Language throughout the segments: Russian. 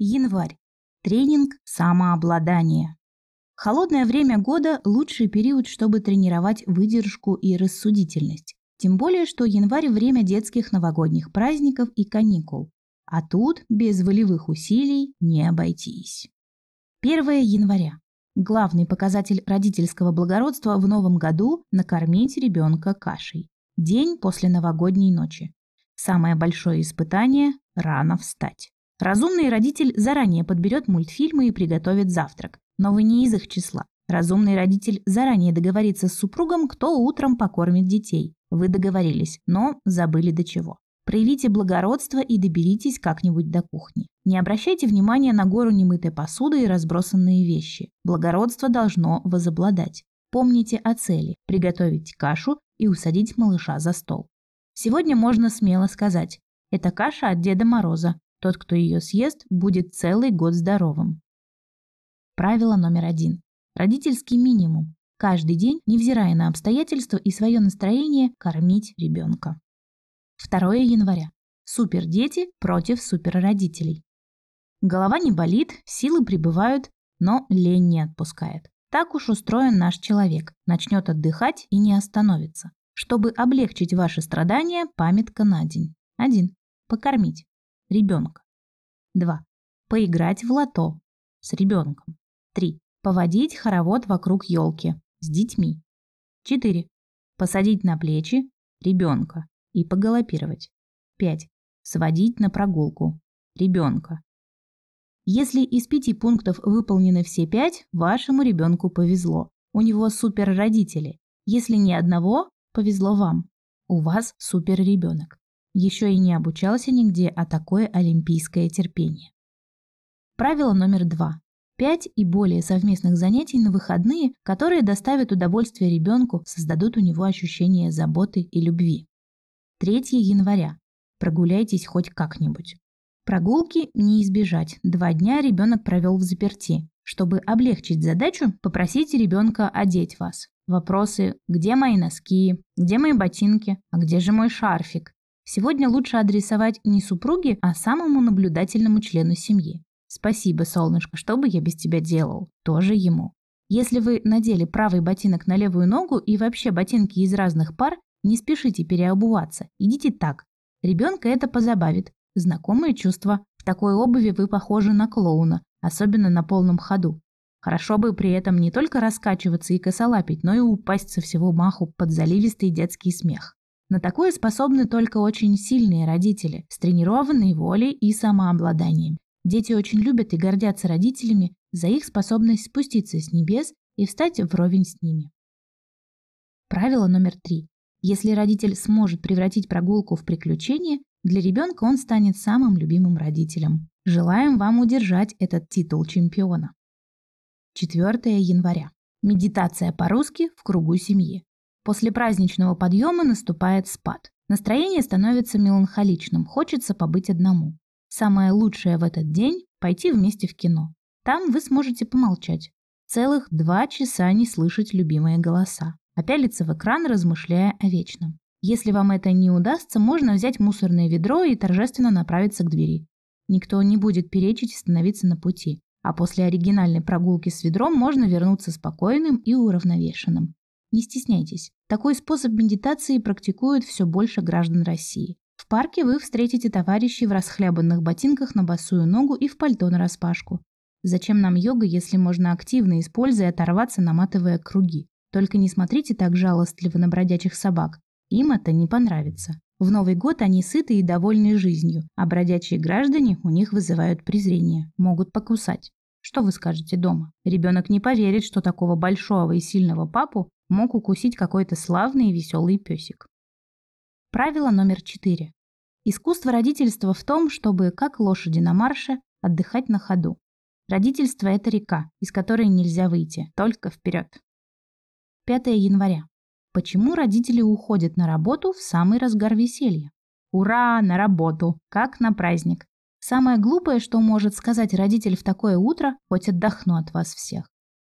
Январь. Тренинг самообладания. Холодное время года – лучший период, чтобы тренировать выдержку и рассудительность. Тем более, что январь – время детских новогодних праздников и каникул. А тут без волевых усилий не обойтись. 1 января. Главный показатель родительского благородства в новом году – накормить ребенка кашей. День после новогодней ночи. Самое большое испытание – рано встать. Разумный родитель заранее подберет мультфильмы и приготовит завтрак. Но вы не из их числа. Разумный родитель заранее договорится с супругом, кто утром покормит детей. Вы договорились, но забыли до чего. Проявите благородство и доберитесь как-нибудь до кухни. Не обращайте внимания на гору немытой посуды и разбросанные вещи. Благородство должно возобладать. Помните о цели – приготовить кашу и усадить малыша за стол. Сегодня можно смело сказать – это каша от Деда Мороза. Тот, кто ее съест, будет целый год здоровым. Правило номер один. Родительский минимум. Каждый день, невзирая на обстоятельства и свое настроение, кормить ребенка. 2 января. Супердети против суперродителей. Голова не болит, силы прибывают, но лень не отпускает. Так уж устроен наш человек. Начнет отдыхать и не остановится. Чтобы облегчить ваши страдания, памятка на день. 1. Покормить. Ребенка. 2. Поиграть в лото. С ребенком. 3. Поводить хоровод вокруг елки. С детьми. 4. Посадить на плечи ребенка и погалопировать. 5. Сводить на прогулку ребенка. Если из пяти пунктов выполнены все пять, вашему ребенку повезло. У него супер родители. Если ни одного, повезло вам. У вас супер ребенок. Еще и не обучался нигде, а такое олимпийское терпение. Правило номер два. Пять и более совместных занятий на выходные, которые доставят удовольствие ребенку, создадут у него ощущение заботы и любви. 3 января. Прогуляйтесь хоть как-нибудь. Прогулки не избежать. Два дня ребенок провел в заперти. Чтобы облегчить задачу, попросите ребенка одеть вас. Вопросы «Где мои носки?», «Где мои ботинки?», «А где же мой шарфик?». Сегодня лучше адресовать не супруге, а самому наблюдательному члену семьи. «Спасибо, солнышко, что бы я без тебя делал?» Тоже ему. Если вы надели правый ботинок на левую ногу и вообще ботинки из разных пар, не спешите переобуваться, идите так. Ребенка это позабавит. Знакомые чувства. В такой обуви вы похожи на клоуна, особенно на полном ходу. Хорошо бы при этом не только раскачиваться и косолапить, но и упасть со всего маху под заливистый детский смех. На такое способны только очень сильные родители, с тренированной волей и самообладанием. Дети очень любят и гордятся родителями за их способность спуститься с небес и встать вровень с ними. Правило номер три. Если родитель сможет превратить прогулку в приключение, для ребенка он станет самым любимым родителем. Желаем вам удержать этот титул чемпиона. 4 января. Медитация по-русски в кругу семьи. После праздничного подъема наступает спад. Настроение становится меланхоличным, хочется побыть одному. Самое лучшее в этот день – пойти вместе в кино. Там вы сможете помолчать. Целых два часа не слышать любимые голоса, а пялиться в экран, размышляя о вечном. Если вам это не удастся, можно взять мусорное ведро и торжественно направиться к двери. Никто не будет перечить становиться на пути, а после оригинальной прогулки с ведром можно вернуться спокойным и уравновешенным. Не стесняйтесь. Такой способ медитации практикуют все больше граждан России. В парке вы встретите товарищей в расхлябанных ботинках на босую ногу и в пальто на распашку. Зачем нам йога, если можно активно, используя, оторваться, наматывая круги? Только не смотрите так жалостливо на бродячих собак. Им это не понравится. В Новый год они сыты и довольны жизнью, а бродячие граждане у них вызывают презрение, могут покусать. Что вы скажете дома? Ребенок не поверит, что такого большого и сильного папу мог укусить какой-то славный и веселый песик. Правило номер четыре. Искусство родительства в том, чтобы, как лошади на марше, отдыхать на ходу. Родительство – это река, из которой нельзя выйти, только вперед. 5 января. Почему родители уходят на работу в самый разгар веселья? Ура, на работу, как на праздник. Самое глупое, что может сказать родитель в такое утро, хоть отдохну от вас всех.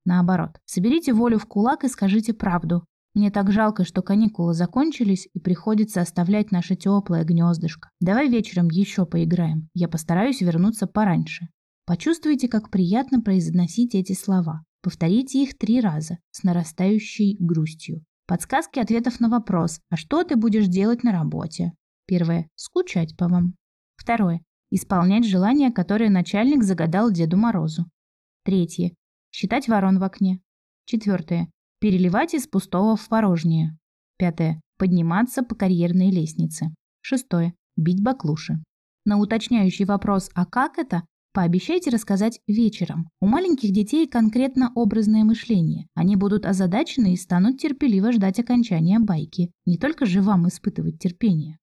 Наоборот, соберите волю в кулак и скажите правду. Мне так жалко, что каникулы закончились и приходится оставлять наше теплое гнездышко. Давай вечером еще поиграем. Я постараюсь вернуться пораньше. Почувствуйте, как приятно произносить эти слова. Повторите их три раза с нарастающей грустью. Подсказки ответов на вопрос «А что ты будешь делать на работе?» Первое. Скучать по вам. Второе. Исполнять желания, которые начальник загадал Деду Морозу. Третье. Считать ворон в окне. Четвертое. Переливать из пустого в порожнее. Пятое. Подниматься по карьерной лестнице. Шестое. Бить баклуши. На уточняющий вопрос «А как это?» Пообещайте рассказать вечером. У маленьких детей конкретно образное мышление. Они будут озадачены и станут терпеливо ждать окончания байки. Не только же вам испытывать терпение.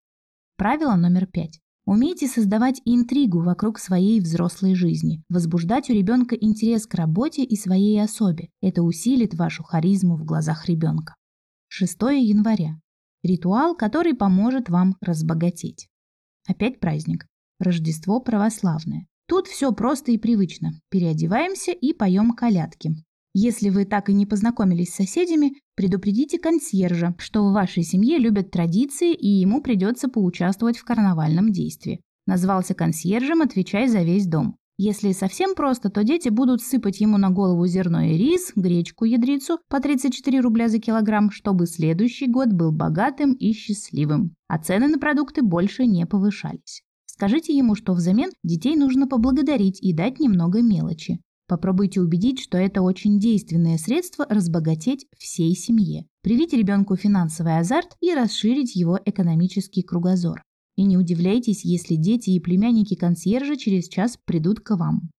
Правило номер пять. Умейте создавать интригу вокруг своей взрослой жизни, возбуждать у ребенка интерес к работе и своей особе. Это усилит вашу харизму в глазах ребенка. 6 января. Ритуал, который поможет вам разбогатеть. Опять праздник. Рождество православное. Тут все просто и привычно. Переодеваемся и поем колядки. Если вы так и не познакомились с соседями, предупредите консьержа, что в вашей семье любят традиции и ему придется поучаствовать в карнавальном действии. Назвался консьержем, отвечай за весь дом. Если совсем просто, то дети будут сыпать ему на голову зерно и рис, гречку ядрицу по 34 рубля за килограмм, чтобы следующий год был богатым и счастливым. А цены на продукты больше не повышались. Скажите ему, что взамен детей нужно поблагодарить и дать немного мелочи. Попробуйте убедить, что это очень действенное средство разбогатеть всей семье. Привить ребенку финансовый азарт и расширить его экономический кругозор. И не удивляйтесь, если дети и племянники консьержа через час придут к вам.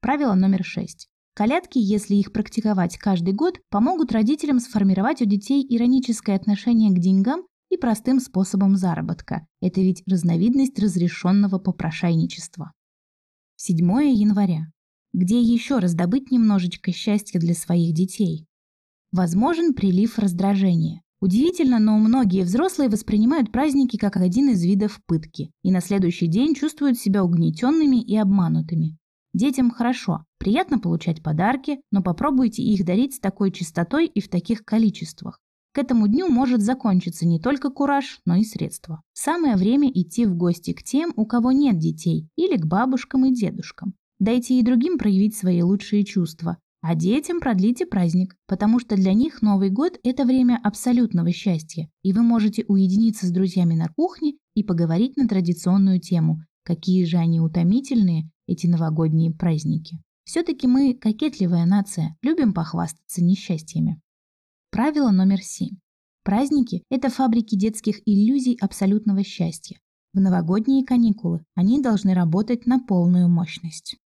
Правило номер шесть. Колядки, если их практиковать каждый год, помогут родителям сформировать у детей ироническое отношение к деньгам и простым способом заработка. Это ведь разновидность разрешенного попрошайничества. 7 января. Где еще раздобыть немножечко счастья для своих детей? Возможен прилив раздражения. Удивительно, но многие взрослые воспринимают праздники как один из видов пытки и на следующий день чувствуют себя угнетенными и обманутыми. Детям хорошо, приятно получать подарки, но попробуйте их дарить с такой частотой и в таких количествах. К этому дню может закончиться не только кураж, но и средства. Самое время идти в гости к тем, у кого нет детей, или к бабушкам и дедушкам. Дайте и другим проявить свои лучшие чувства. А детям продлите праздник, потому что для них Новый год – это время абсолютного счастья, и вы можете уединиться с друзьями на кухне и поговорить на традиционную тему, какие же они утомительные, эти новогодние праздники. Все-таки мы кокетливая нация, любим похвастаться несчастьями. Правило номер семь. Праздники – это фабрики детских иллюзий абсолютного счастья. В новогодние каникулы они должны работать на полную мощность.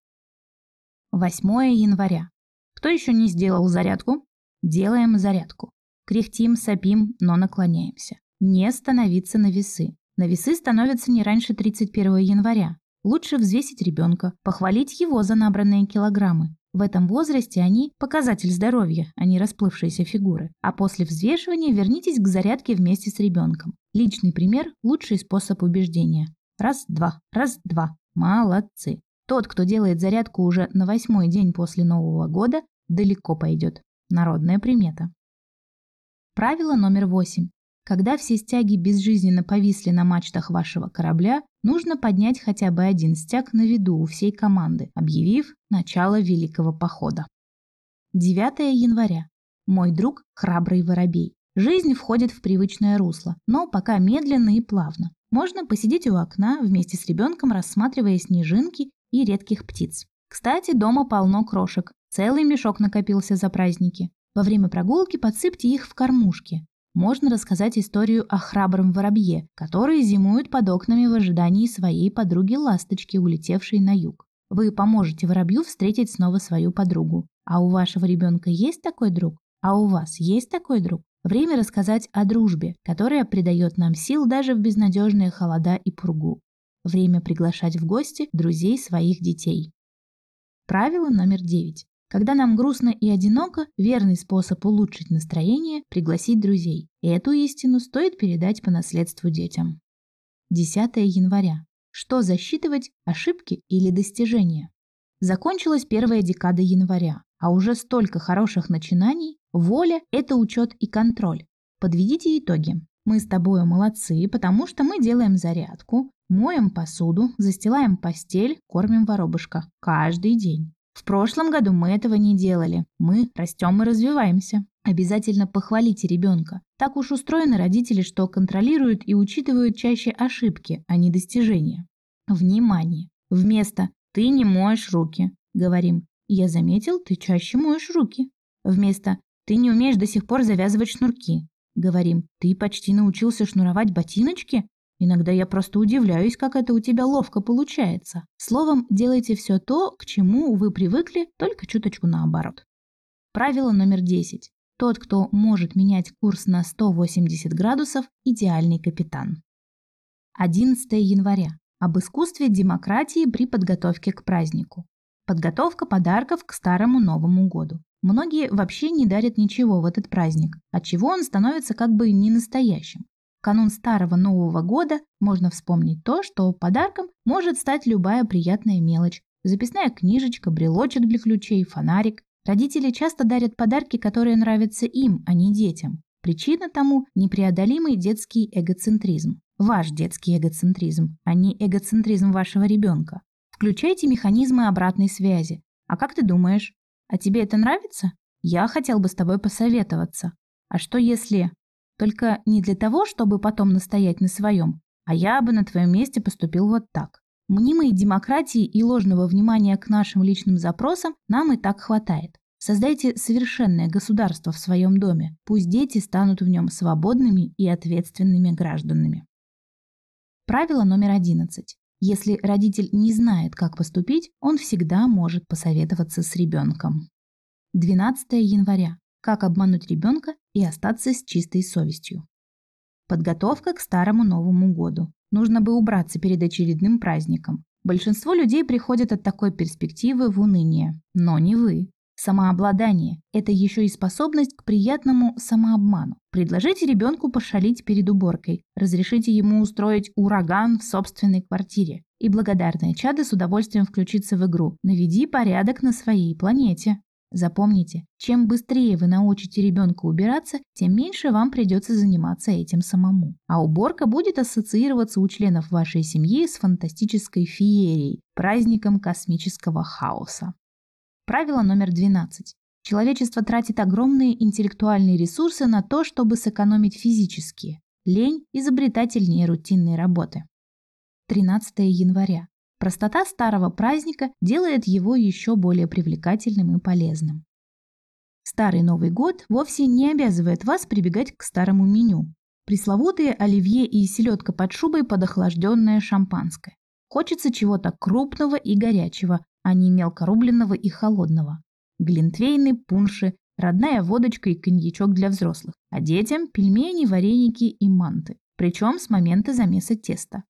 8 января. Кто еще не сделал зарядку? Делаем зарядку. Кряхтим, сопим, но наклоняемся. Не становиться на весы. На весы становятся не раньше 31 января. Лучше взвесить ребенка, похвалить его за набранные килограммы. В этом возрасте они – показатель здоровья, а не расплывшиеся фигуры. А после взвешивания вернитесь к зарядке вместе с ребенком. Личный пример – лучший способ убеждения. Раз-два, раз-два. Молодцы. Тот, кто делает зарядку уже на восьмой день после Нового года, далеко пойдет. Народная примета. Правило номер восемь. Когда все стяги безжизненно повисли на мачтах вашего корабля, нужно поднять хотя бы один стяг на виду у всей команды, объявив начало Великого Похода. 9 января. Мой друг – храбрый воробей. Жизнь входит в привычное русло, но пока медленно и плавно. Можно посидеть у окна вместе с ребенком, рассматривая снежинки и редких птиц. Кстати, дома полно крошек. Целый мешок накопился за праздники. Во время прогулки подсыпьте их в кормушки можно рассказать историю о храбром воробье, который зимует под окнами в ожидании своей подруги-ласточки, улетевшей на юг. Вы поможете воробью встретить снова свою подругу. А у вашего ребенка есть такой друг? А у вас есть такой друг? Время рассказать о дружбе, которая придает нам сил даже в безнадежные холода и пургу. Время приглашать в гости друзей своих детей. Правило номер девять. Когда нам грустно и одиноко, верный способ улучшить настроение – пригласить друзей. И эту истину стоит передать по наследству детям. 10 января. Что засчитывать – ошибки или достижения? Закончилась первая декада января, а уже столько хороших начинаний. Воля – это учет и контроль. Подведите итоги. Мы с тобой молодцы, потому что мы делаем зарядку, моем посуду, застилаем постель, кормим воробушка. Каждый день. В прошлом году мы этого не делали. Мы растем и развиваемся. Обязательно похвалите ребенка. Так уж устроены родители, что контролируют и учитывают чаще ошибки, а не достижения. Внимание! Вместо «ты не моешь руки» говорим «я заметил, ты чаще моешь руки». Вместо «ты не умеешь до сих пор завязывать шнурки» говорим «ты почти научился шнуровать ботиночки?» Иногда я просто удивляюсь, как это у тебя ловко получается. Словом, делайте все то, к чему вы привыкли, только чуточку наоборот. Правило номер 10. Тот, кто может менять курс на 180 градусов – идеальный капитан. 11 января. Об искусстве демократии при подготовке к празднику. Подготовка подарков к Старому Новому году. Многие вообще не дарят ничего в этот праздник, отчего он становится как бы не настоящим. В канун Старого Нового года можно вспомнить то, что подарком может стать любая приятная мелочь. Записная книжечка, брелочек для ключей, фонарик. Родители часто дарят подарки, которые нравятся им, а не детям. Причина тому – непреодолимый детский эгоцентризм. Ваш детский эгоцентризм, а не эгоцентризм вашего ребенка. Включайте механизмы обратной связи. А как ты думаешь? А тебе это нравится? Я хотел бы с тобой посоветоваться. А что если... Только не для того, чтобы потом настоять на своем, а я бы на твоем месте поступил вот так. Мнимой демократии и ложного внимания к нашим личным запросам нам и так хватает. Создайте совершенное государство в своем доме. Пусть дети станут в нем свободными и ответственными гражданами. Правило номер 11. Если родитель не знает, как поступить, он всегда может посоветоваться с ребенком. 12 января. Как обмануть ребенка и остаться с чистой совестью. Подготовка к Старому Новому году. Нужно бы убраться перед очередным праздником. Большинство людей приходят от такой перспективы в уныние. Но не вы. Самообладание – это еще и способность к приятному самообману. Предложите ребенку пошалить перед уборкой, разрешите ему устроить ураган в собственной квартире. И благодарное чадо с удовольствием включится в игру «Наведи порядок на своей планете». Запомните, чем быстрее вы научите ребенка убираться, тем меньше вам придется заниматься этим самому. А уборка будет ассоциироваться у членов вашей семьи с фантастической феерией, праздником космического хаоса. Правило номер 12. Человечество тратит огромные интеллектуальные ресурсы на то, чтобы сэкономить физические. Лень изобретательнее рутинной работы. 13 января. Простота старого праздника делает его еще более привлекательным и полезным. Старый Новый год вовсе не обязывает вас прибегать к старому меню. Пресловутые оливье и селедка под шубой под охлажденное шампанское. Хочется чего-то крупного и горячего, а не мелкорубленного и холодного. Глинтвейны, пунши, родная водочка и коньячок для взрослых, а детям пельмени, вареники и манты, причем с момента замеса теста.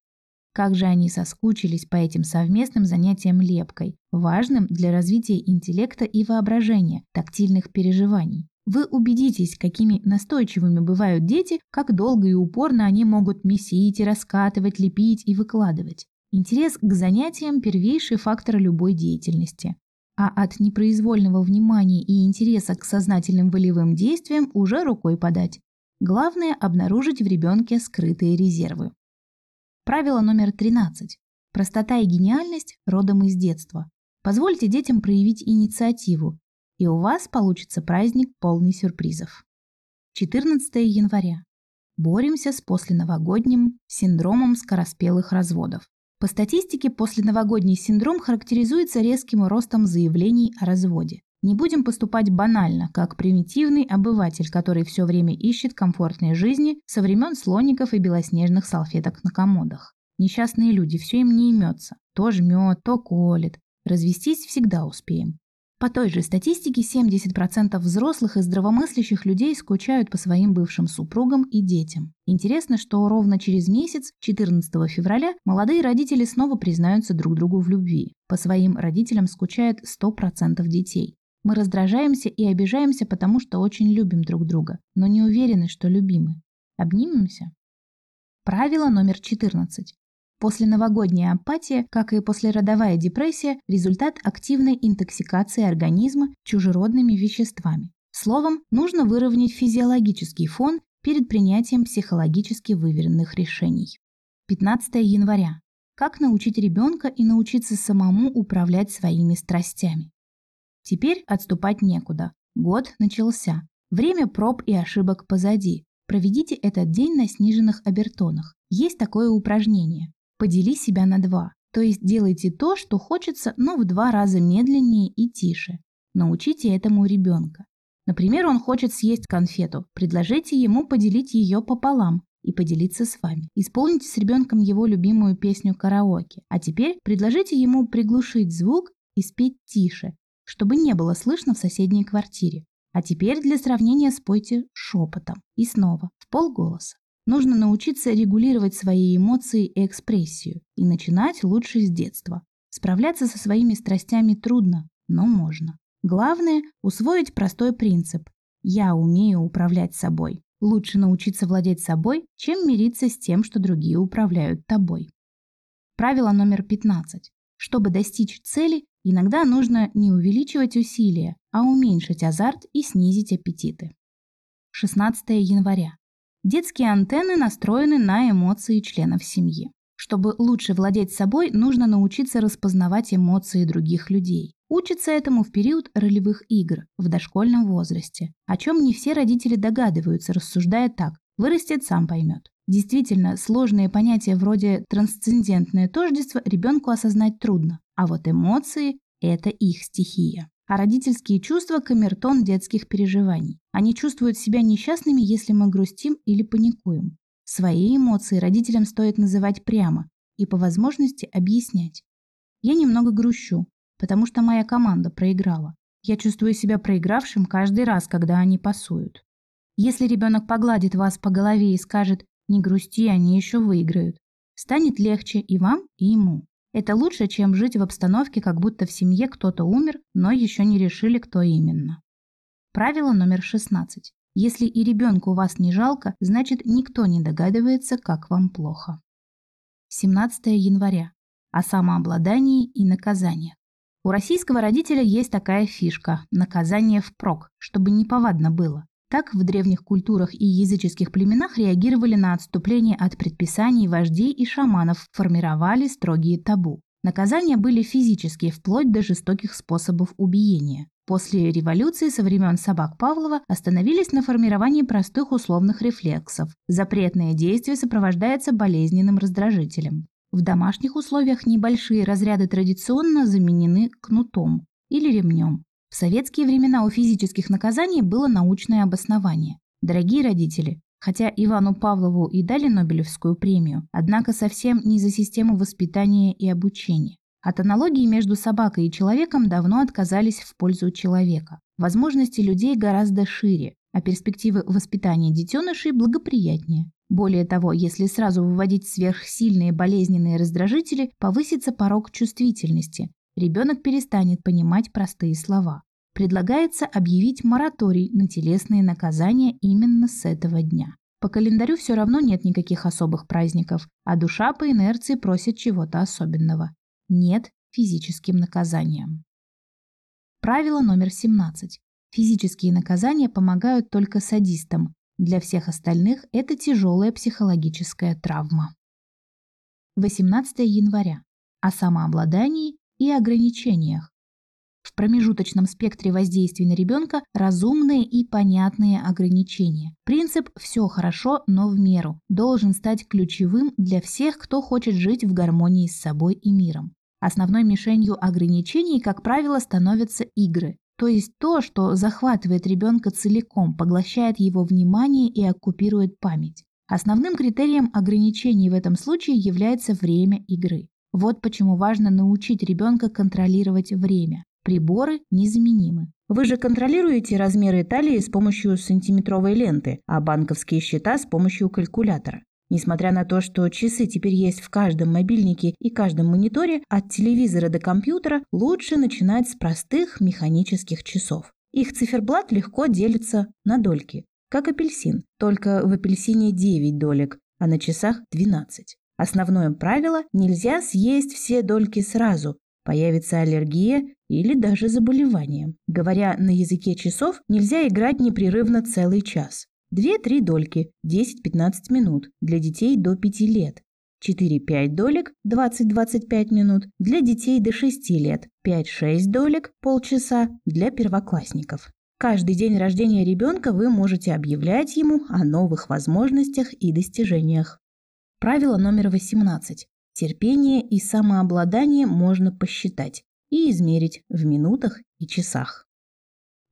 Как же они соскучились по этим совместным занятиям лепкой, важным для развития интеллекта и воображения, тактильных переживаний. Вы убедитесь, какими настойчивыми бывают дети, как долго и упорно они могут месить и раскатывать, лепить и выкладывать. Интерес к занятиям – первейший фактор любой деятельности. А от непроизвольного внимания и интереса к сознательным волевым действиям уже рукой подать. Главное – обнаружить в ребенке скрытые резервы. Правило номер 13. Простота и гениальность родом из детства. Позвольте детям проявить инициативу, и у вас получится праздник полный сюрпризов. 14 января. Боремся с посленовогодним синдромом скороспелых разводов. По статистике, посленовогодний синдром характеризуется резким ростом заявлений о разводе. Не будем поступать банально, как примитивный обыватель, который все время ищет комфортной жизни со времен слоников и белоснежных салфеток на комодах. Несчастные люди, все им не имется. То жмет, то колет. Развестись всегда успеем. По той же статистике 70% взрослых и здравомыслящих людей скучают по своим бывшим супругам и детям. Интересно, что ровно через месяц, 14 февраля, молодые родители снова признаются друг другу в любви. По своим родителям скучает 100% детей. Мы раздражаемся и обижаемся, потому что очень любим друг друга, но не уверены, что любимы. Обнимемся? Правило номер 14. После новогодняя апатия, как и послеродовая депрессия, результат активной интоксикации организма чужеродными веществами. Словом, нужно выровнять физиологический фон, перед принятием психологически выверенных решений. 15 января. Как научить ребенка и научиться самому управлять своими страстями. Теперь отступать некуда. Год начался. Время проб и ошибок позади. Проведите этот день на сниженных обертонах. Есть такое упражнение. Подели себя на два. То есть делайте то, что хочется, но в два раза медленнее и тише. Научите этому ребенка. Например, он хочет съесть конфету. Предложите ему поделить ее пополам и поделиться с вами. Исполните с ребенком его любимую песню караоке. А теперь предложите ему приглушить звук и спеть тише, чтобы не было слышно в соседней квартире. А теперь для сравнения спойте шепотом. И снова, в полголоса. Нужно научиться регулировать свои эмоции и экспрессию. И начинать лучше с детства. Справляться со своими страстями трудно, но можно. Главное – усвоить простой принцип. Я умею управлять собой. Лучше научиться владеть собой, чем мириться с тем, что другие управляют тобой. Правило номер 15. Чтобы достичь цели, иногда нужно не увеличивать усилия, а уменьшить азарт и снизить аппетиты. 16 января. Детские антенны настроены на эмоции членов семьи. Чтобы лучше владеть собой, нужно научиться распознавать эмоции других людей. Учится этому в период ролевых игр, в дошкольном возрасте, о чем не все родители догадываются, рассуждая так «вырастет, сам поймет». Действительно, сложные понятия вроде трансцендентное тождество ребенку осознать трудно, а вот эмоции – это их стихия. А родительские чувства – камертон детских переживаний. Они чувствуют себя несчастными, если мы грустим или паникуем. Свои эмоции родителям стоит называть прямо и по возможности объяснять. Я немного грущу, потому что моя команда проиграла. Я чувствую себя проигравшим каждый раз, когда они пасуют. Если ребенок погладит вас по голове и скажет «не грусти, они еще выиграют», станет легче и вам, и ему. Это лучше, чем жить в обстановке, как будто в семье кто-то умер, но еще не решили, кто именно. Правило номер 16. Если и ребенку вас не жалко, значит никто не догадывается, как вам плохо. 17 января. О самообладании и наказаниях. У российского родителя есть такая фишка – наказание впрок, чтобы неповадно было. Так в древних культурах и языческих племенах реагировали на отступление от предписаний вождей и шаманов, формировали строгие табу. Наказания были физические, вплоть до жестоких способов убиения. После революции со времен собак Павлова остановились на формировании простых условных рефлексов. Запретное действие сопровождается болезненным раздражителем. В домашних условиях небольшие разряды традиционно заменены кнутом или ремнем. В советские времена у физических наказаний было научное обоснование. Дорогие родители, хотя Ивану Павлову и дали Нобелевскую премию, однако совсем не за систему воспитания и обучения. От аналогии между собакой и человеком давно отказались в пользу человека. Возможности людей гораздо шире, а перспективы воспитания детенышей благоприятнее. Более того, если сразу выводить сверхсильные болезненные раздражители, повысится порог чувствительности. Ребенок перестанет понимать простые слова. Предлагается объявить мораторий на телесные наказания именно с этого дня. По календарю все равно нет никаких особых праздников, а душа по инерции просит чего-то особенного. Нет физическим наказаниям. Правило номер 17. Физические наказания помогают только садистам, для всех остальных это тяжелая психологическая травма. 18 января. О самообладании и ограничениях. В промежуточном спектре воздействий на ребенка разумные и понятные ограничения. Принцип «все хорошо, но в меру» должен стать ключевым для всех, кто хочет жить в гармонии с собой и миром. Основной мишенью ограничений, как правило, становятся игры. То есть то, что захватывает ребенка целиком, поглощает его внимание и оккупирует память. Основным критерием ограничений в этом случае является время игры. Вот почему важно научить ребенка контролировать время. Приборы незаменимы. Вы же контролируете размеры талии с помощью сантиметровой ленты, а банковские счета с помощью калькулятора. Несмотря на то, что часы теперь есть в каждом мобильнике и каждом мониторе, от телевизора до компьютера лучше начинать с простых механических часов. Их циферблат легко делится на дольки, как апельсин, только в апельсине 9 долек, а на часах 12. Основное правило – нельзя съесть все дольки сразу, появится аллергия или даже заболевание. Говоря на языке часов, нельзя играть непрерывно целый час. 2-3 дольки 10-15 минут для детей до 5 лет. 4-5 долек 20-25 минут для детей до 6 лет. 5-6 долек полчаса для первоклассников. Каждый день рождения ребенка вы можете объявлять ему о новых возможностях и достижениях. Правило номер 18. Терпение и самообладание можно посчитать и измерить в минутах и часах.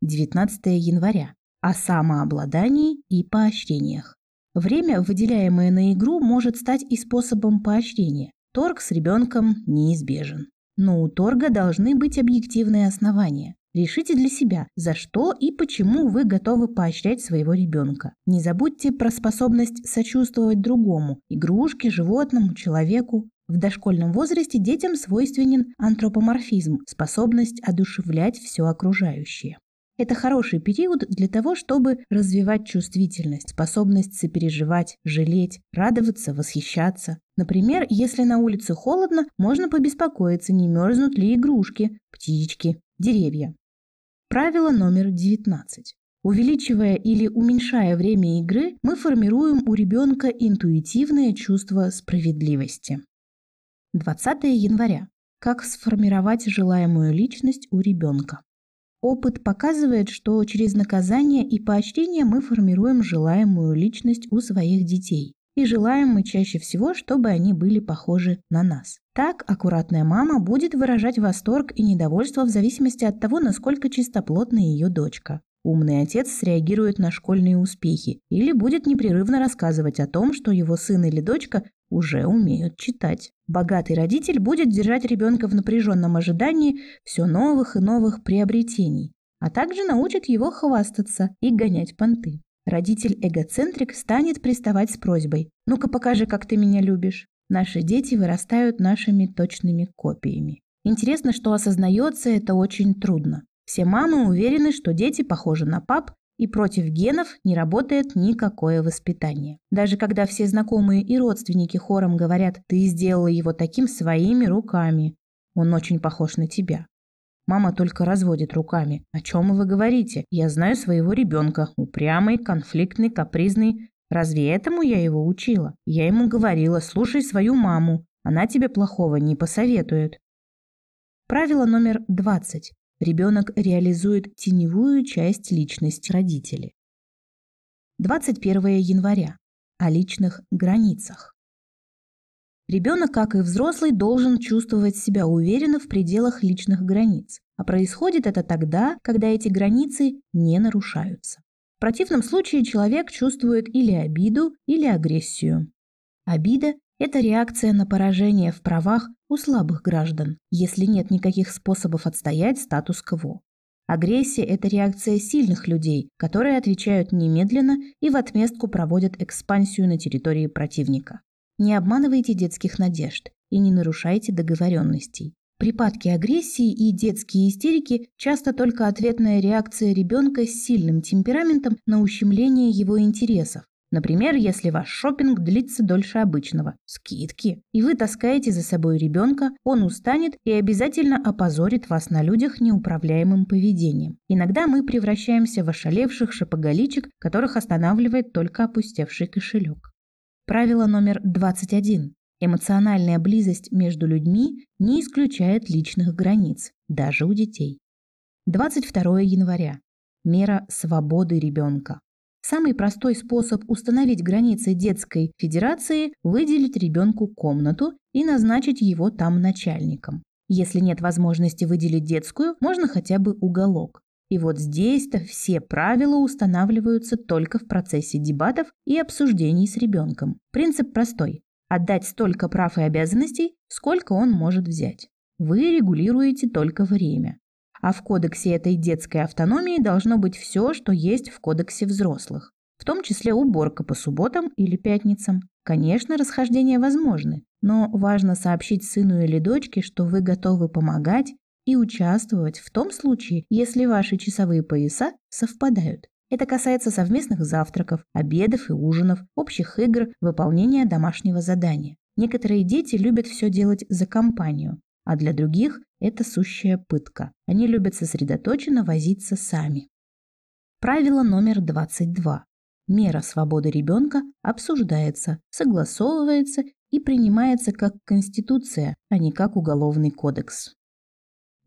19 января. О самообладании и поощрениях. Время, выделяемое на игру, может стать и способом поощрения. Торг с ребенком неизбежен. Но у торга должны быть объективные основания. Решите для себя, за что и почему вы готовы поощрять своего ребенка. Не забудьте про способность сочувствовать другому, игрушке, животному, человеку. В дошкольном возрасте детям свойственен антропоморфизм, способность одушевлять все окружающее. Это хороший период для того, чтобы развивать чувствительность, способность сопереживать, жалеть, радоваться, восхищаться. Например, если на улице холодно, можно побеспокоиться, не мерзнут ли игрушки, птички, деревья. Правило номер 19. Увеличивая или уменьшая время игры, мы формируем у ребенка интуитивное чувство справедливости. 20 января. Как сформировать желаемую личность у ребенка? Опыт показывает, что через наказание и поощрение мы формируем желаемую личность у своих детей. И желаем мы чаще всего, чтобы они были похожи на нас. Так, аккуратная мама будет выражать восторг и недовольство в зависимости от того, насколько чистоплотна ее дочка. Умный отец среагирует на школьные успехи или будет непрерывно рассказывать о том, что его сын или дочка уже умеют читать. Богатый родитель будет держать ребенка в напряженном ожидании все новых и новых приобретений, а также научит его хвастаться и гонять понты. Родитель-эгоцентрик станет приставать с просьбой «Ну-ка покажи, как ты меня любишь». Наши дети вырастают нашими точными копиями. Интересно, что осознается это очень трудно. Все мамы уверены, что дети похожи на пап, и против генов не работает никакое воспитание. Даже когда все знакомые и родственники хором говорят «ты сделала его таким своими руками», он очень похож на тебя. Мама только разводит руками. «О чем вы говорите? Я знаю своего ребенка. Упрямый, конфликтный, капризный. Разве этому я его учила? Я ему говорила, слушай свою маму. Она тебе плохого не посоветует». Правило номер 20. Ребенок реализует теневую часть личности родителей. 21 января. О личных границах. Ребенок, как и взрослый, должен чувствовать себя уверенно в пределах личных границ. А происходит это тогда, когда эти границы не нарушаются. В противном случае человек чувствует или обиду, или агрессию. Обида – это реакция на поражение в правах у слабых граждан, если нет никаких способов отстоять статус-кво. Агрессия – это реакция сильных людей, которые отвечают немедленно и в отместку проводят экспансию на территории противника. Не обманывайте детских надежд и не нарушайте договоренностей. Припадки агрессии и детские истерики – часто только ответная реакция ребенка с сильным темпераментом на ущемление его интересов. Например, если ваш шопинг длится дольше обычного, скидки, и вы таскаете за собой ребенка, он устанет и обязательно опозорит вас на людях неуправляемым поведением. Иногда мы превращаемся в ошалевших шапоголичек, которых останавливает только опустевший кошелек. Правило номер 21. Эмоциональная близость между людьми не исключает личных границ, даже у детей. 22 января. Мера свободы ребенка. Самый простой способ установить границы детской федерации – выделить ребенку комнату и назначить его там начальником. Если нет возможности выделить детскую, можно хотя бы уголок. И вот здесь-то все правила устанавливаются только в процессе дебатов и обсуждений с ребенком. Принцип простой – отдать столько прав и обязанностей, сколько он может взять. Вы регулируете только время. А в кодексе этой детской автономии должно быть все, что есть в кодексе взрослых, в том числе уборка по субботам или пятницам. Конечно, расхождения возможны, но важно сообщить сыну или дочке, что вы готовы помогать и участвовать в том случае, если ваши часовые пояса совпадают. Это касается совместных завтраков, обедов и ужинов, общих игр, выполнения домашнего задания. Некоторые дети любят все делать за компанию, а для других это сущая пытка. Они любят сосредоточенно возиться сами. Правило номер 22. Мера свободы ребенка обсуждается, согласовывается и принимается как Конституция, а не как Уголовный кодекс.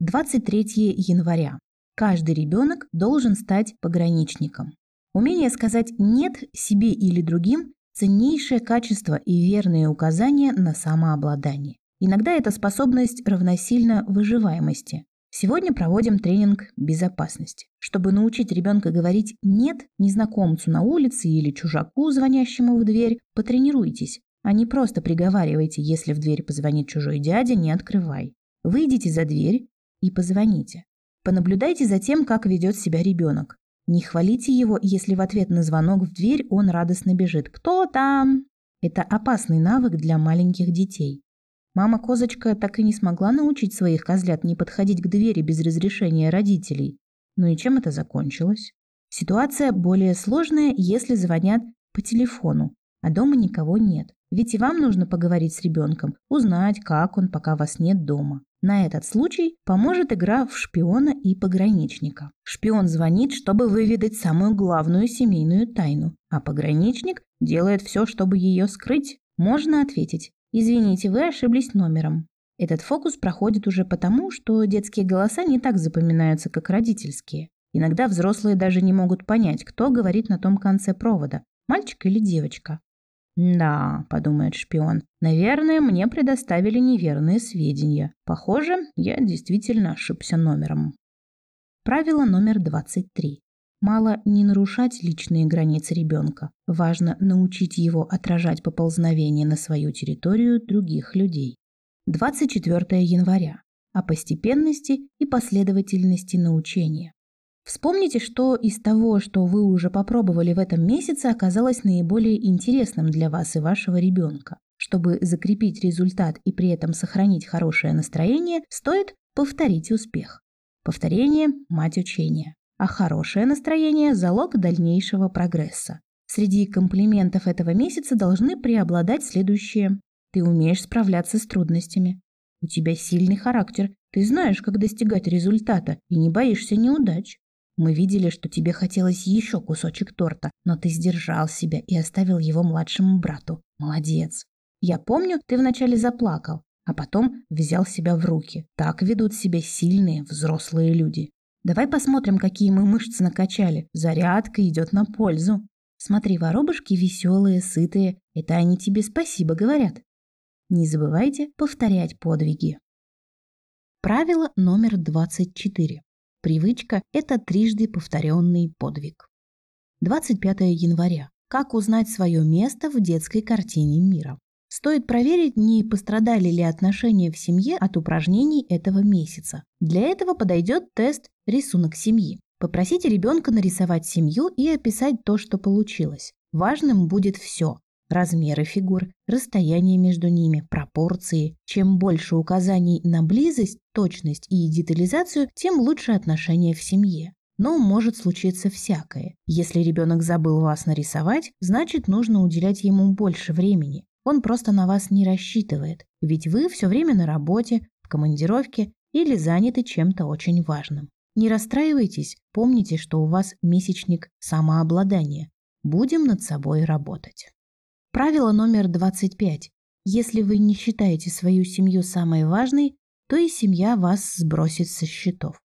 23 января. Каждый ребенок должен стать пограничником. Умение сказать «нет» себе или другим – ценнейшее качество и верные указания на самообладание. Иногда эта способность равносильна выживаемости. Сегодня проводим тренинг безопасности. Чтобы научить ребенка говорить «нет» незнакомцу на улице или чужаку, звонящему в дверь, потренируйтесь, а не просто приговаривайте, если в дверь позвонит чужой дядя, не открывай. Выйдите за дверь и позвоните. Понаблюдайте за тем, как ведет себя ребенок. Не хвалите его, если в ответ на звонок в дверь он радостно бежит «Кто там?». Это опасный навык для маленьких детей. Мама-козочка так и не смогла научить своих козлят не подходить к двери без разрешения родителей. Ну и чем это закончилось? Ситуация более сложная, если звонят по телефону, а дома никого нет. Ведь и вам нужно поговорить с ребенком, узнать, как он, пока вас нет дома. На этот случай поможет игра в шпиона и пограничника. Шпион звонит, чтобы выведать самую главную семейную тайну, а пограничник делает все, чтобы ее скрыть. Можно ответить «Извините, вы ошиблись номером». Этот фокус проходит уже потому, что детские голоса не так запоминаются, как родительские. Иногда взрослые даже не могут понять, кто говорит на том конце провода – мальчик или девочка. «Да», — подумает шпион, — «наверное, мне предоставили неверные сведения. Похоже, я действительно ошибся номером». Правило номер 23. Мало не нарушать личные границы ребенка. Важно научить его отражать поползновение на свою территорию других людей. 24 января. О постепенности и последовательности научения. Вспомните, что из того, что вы уже попробовали в этом месяце, оказалось наиболее интересным для вас и вашего ребенка. Чтобы закрепить результат и при этом сохранить хорошее настроение, стоит повторить успех. Повторение – мать учения, а хорошее настроение – залог дальнейшего прогресса. Среди комплиментов этого месяца должны преобладать следующие. Ты умеешь справляться с трудностями. У тебя сильный характер. Ты знаешь, как достигать результата и не боишься неудач. Мы видели, что тебе хотелось еще кусочек торта, но ты сдержал себя и оставил его младшему брату. Молодец. Я помню, ты вначале заплакал, а потом взял себя в руки. Так ведут себя сильные взрослые люди. Давай посмотрим, какие мы мышцы накачали. Зарядка идет на пользу. Смотри, воробушки веселые, сытые. Это они тебе спасибо говорят. Не забывайте повторять подвиги. Правило номер 24. Привычка – это трижды повторенный подвиг. 25 января. Как узнать свое место в детской картине мира? Стоит проверить, не пострадали ли отношения в семье от упражнений этого месяца. Для этого подойдет тест «Рисунок семьи». Попросите ребенка нарисовать семью и описать то, что получилось. Важным будет все размеры фигур, расстояние между ними, пропорции. Чем больше указаний на близость, точность и детализацию, тем лучше отношения в семье. Но может случиться всякое. Если ребенок забыл вас нарисовать, значит нужно уделять ему больше времени. Он просто на вас не рассчитывает, ведь вы все время на работе, в командировке или заняты чем-то очень важным. Не расстраивайтесь, помните, что у вас месячник самообладания. Будем над собой работать. Правило номер 25. Если вы не считаете свою семью самой важной, то и семья вас сбросит со счетов.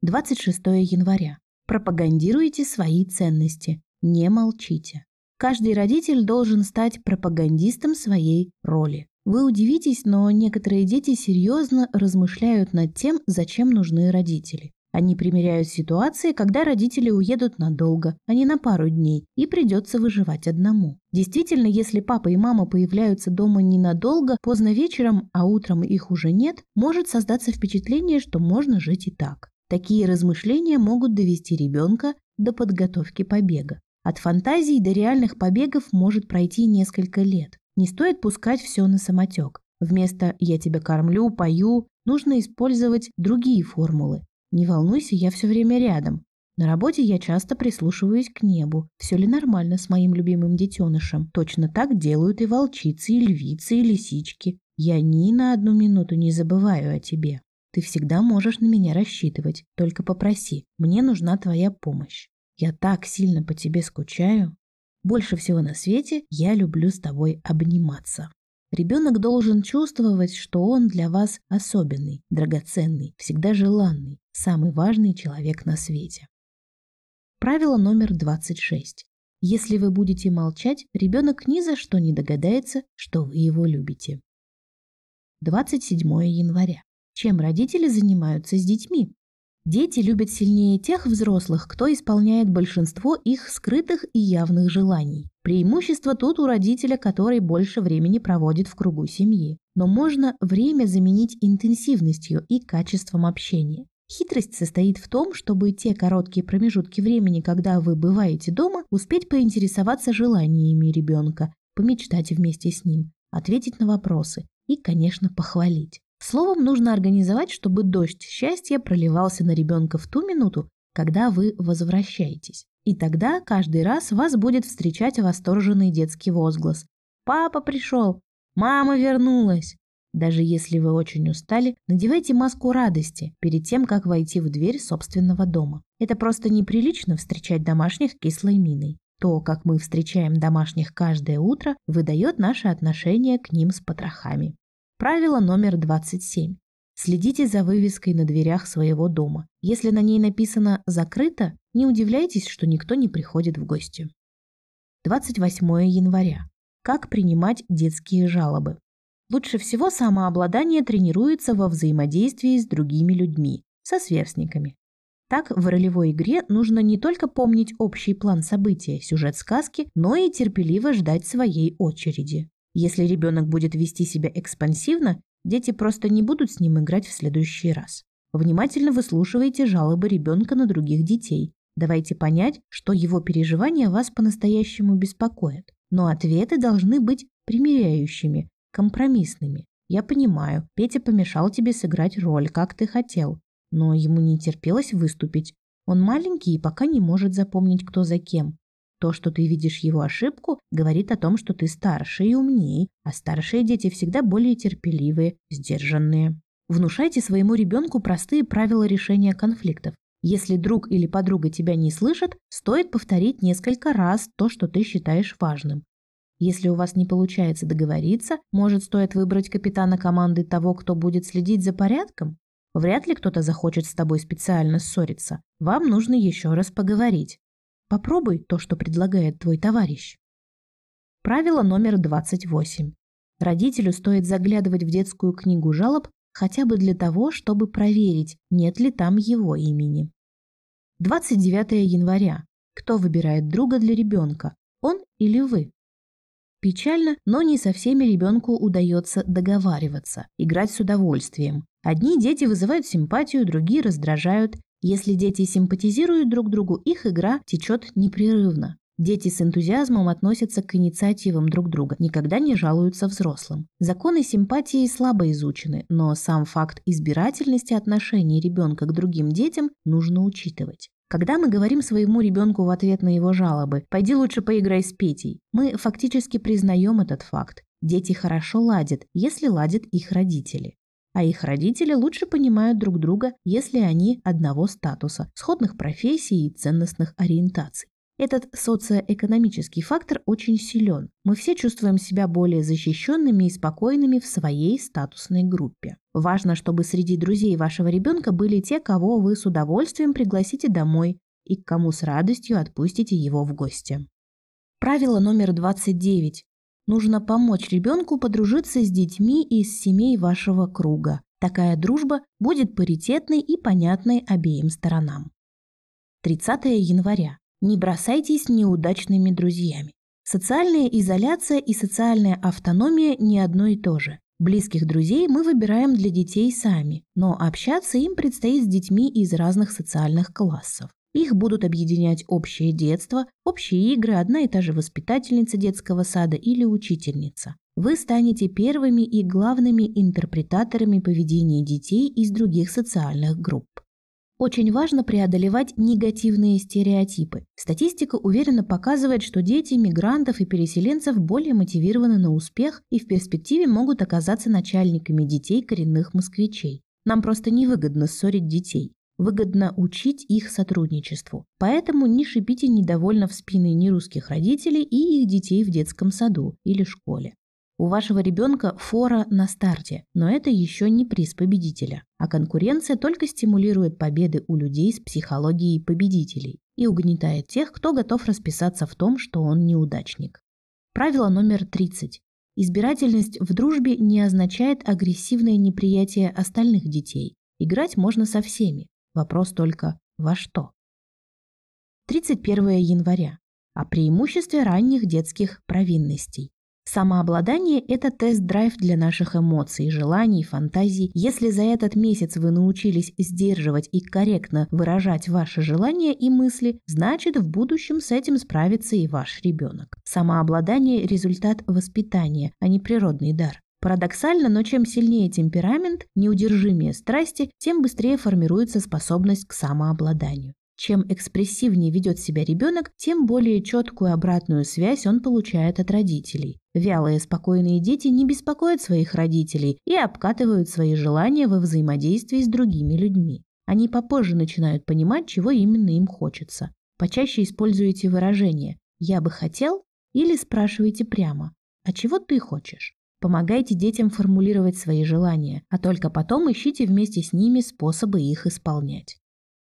26 января. Пропагандируйте свои ценности. Не молчите. Каждый родитель должен стать пропагандистом своей роли. Вы удивитесь, но некоторые дети серьезно размышляют над тем, зачем нужны родители. Они примеряют ситуации, когда родители уедут надолго, а не на пару дней, и придется выживать одному. Действительно, если папа и мама появляются дома ненадолго, поздно вечером, а утром их уже нет, может создаться впечатление, что можно жить и так. Такие размышления могут довести ребенка до подготовки побега. От фантазий до реальных побегов может пройти несколько лет. Не стоит пускать все на самотек. Вместо «я тебя кормлю», «пою» нужно использовать другие формулы. Не волнуйся, я все время рядом. На работе я часто прислушиваюсь к небу. Все ли нормально с моим любимым детенышем? Точно так делают и волчицы, и львицы, и лисички. Я ни на одну минуту не забываю о тебе. Ты всегда можешь на меня рассчитывать. Только попроси. Мне нужна твоя помощь. Я так сильно по тебе скучаю. Больше всего на свете я люблю с тобой обниматься. Ребенок должен чувствовать, что он для вас особенный, драгоценный, всегда желанный, самый важный человек на свете. Правило номер 26. Если вы будете молчать, ребенок ни за что не догадается, что вы его любите. 27 января. Чем родители занимаются с детьми? Дети любят сильнее тех взрослых, кто исполняет большинство их скрытых и явных желаний. Преимущество тут у родителя, который больше времени проводит в кругу семьи. Но можно время заменить интенсивностью и качеством общения. Хитрость состоит в том, чтобы те короткие промежутки времени, когда вы бываете дома, успеть поинтересоваться желаниями ребенка, помечтать вместе с ним, ответить на вопросы и, конечно, похвалить. Словом, нужно организовать, чтобы дождь счастья проливался на ребенка в ту минуту, когда вы возвращаетесь. И тогда каждый раз вас будет встречать восторженный детский возглас. «Папа пришел! Мама вернулась!» Даже если вы очень устали, надевайте маску радости перед тем, как войти в дверь собственного дома. Это просто неприлично встречать домашних кислой миной. То, как мы встречаем домашних каждое утро, выдает наше отношение к ним с потрохами. Правило номер 27. Следите за вывеской на дверях своего дома. Если на ней написано «закрыто», не удивляйтесь, что никто не приходит в гости. 28 января. Как принимать детские жалобы? Лучше всего самообладание тренируется во взаимодействии с другими людьми, со сверстниками. Так, в ролевой игре нужно не только помнить общий план события, сюжет сказки, но и терпеливо ждать своей очереди. Если ребенок будет вести себя экспансивно, дети просто не будут с ним играть в следующий раз. Внимательно выслушивайте жалобы ребенка на других детей. Давайте понять, что его переживания вас по-настоящему беспокоят. Но ответы должны быть примиряющими, компромиссными. Я понимаю, Петя помешал тебе сыграть роль, как ты хотел. Но ему не терпелось выступить. Он маленький и пока не может запомнить, кто за кем. То, что ты видишь его ошибку, говорит о том, что ты старше и умнее, а старшие дети всегда более терпеливые, сдержанные. Внушайте своему ребенку простые правила решения конфликтов. Если друг или подруга тебя не слышат, стоит повторить несколько раз то, что ты считаешь важным. Если у вас не получается договориться, может стоит выбрать капитана команды того, кто будет следить за порядком? Вряд ли кто-то захочет с тобой специально ссориться. Вам нужно еще раз поговорить. Попробуй то, что предлагает твой товарищ. Правило номер 28. Родителю стоит заглядывать в детскую книгу жалоб хотя бы для того, чтобы проверить, нет ли там его имени. 29 января. Кто выбирает друга для ребенка, он или вы? Печально, но не со всеми ребенку удается договариваться, играть с удовольствием. Одни дети вызывают симпатию, другие раздражают, если дети симпатизируют друг другу, их игра течет непрерывно. Дети с энтузиазмом относятся к инициативам друг друга, никогда не жалуются взрослым. Законы симпатии слабо изучены, но сам факт избирательности отношений ребенка к другим детям нужно учитывать. Когда мы говорим своему ребенку в ответ на его жалобы «пойди лучше поиграй с Петей», мы фактически признаем этот факт. Дети хорошо ладят, если ладят их родители а их родители лучше понимают друг друга, если они одного статуса, сходных профессий и ценностных ориентаций. Этот социоэкономический фактор очень силен. Мы все чувствуем себя более защищенными и спокойными в своей статусной группе. Важно, чтобы среди друзей вашего ребенка были те, кого вы с удовольствием пригласите домой и к кому с радостью отпустите его в гости. Правило номер 29. Нужно помочь ребенку подружиться с детьми из семей вашего круга. Такая дружба будет паритетной и понятной обеим сторонам. 30 января. Не бросайтесь неудачными друзьями. Социальная изоляция и социальная автономия не одно и то же. Близких друзей мы выбираем для детей сами, но общаться им предстоит с детьми из разных социальных классов. Их будут объединять общее детство, общие игры, одна и та же воспитательница детского сада или учительница. Вы станете первыми и главными интерпретаторами поведения детей из других социальных групп. Очень важно преодолевать негативные стереотипы. Статистика уверенно показывает, что дети мигрантов и переселенцев более мотивированы на успех и в перспективе могут оказаться начальниками детей коренных москвичей. Нам просто невыгодно ссорить детей. выгодно учить их сотрудничеству. Поэтому не шипите недовольно в спины нерусских родителей и их детей в детском саду или школе. У вашего ребенка фора на старте, но это еще не приз победителя. А конкуренция только стимулирует победы у людей с психологией победителей и угнетает тех, кто готов расписаться в том, что он неудачник. Правило номер 30. Избирательность в дружбе не означает агрессивное неприятие остальных детей. Играть можно со всеми. Вопрос только во что. 31 января. О преимуществе ранних детских провинностей. Самообладание – это тест-драйв для наших эмоций, желаний, фантазий. Если за этот месяц вы научились сдерживать и корректно выражать ваши желания и мысли, значит в будущем с этим справится и ваш ребенок. Самообладание – результат воспитания, а не природный дар. Парадоксально, но чем сильнее темперамент, неудержимее страсти, тем быстрее формируется способность к самообладанию. Чем экспрессивнее ведет себя ребенок, тем более четкую обратную связь он получает от родителей. Вялые, спокойные дети не беспокоят своих родителей и обкатывают свои желания во взаимодействии с другими людьми. Они попозже начинают понимать, чего именно им хочется. Почаще используйте выражение «я бы хотел» или спрашивайте прямо «а чего ты хочешь?». Помогайте детям формулировать свои желания, а только потом ищите вместе с ними способы их исполнять.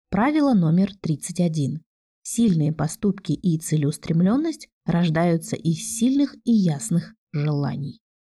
Правило номер 31. Сильные поступки и целеустремленность рождаются из сильных и ясных желаний.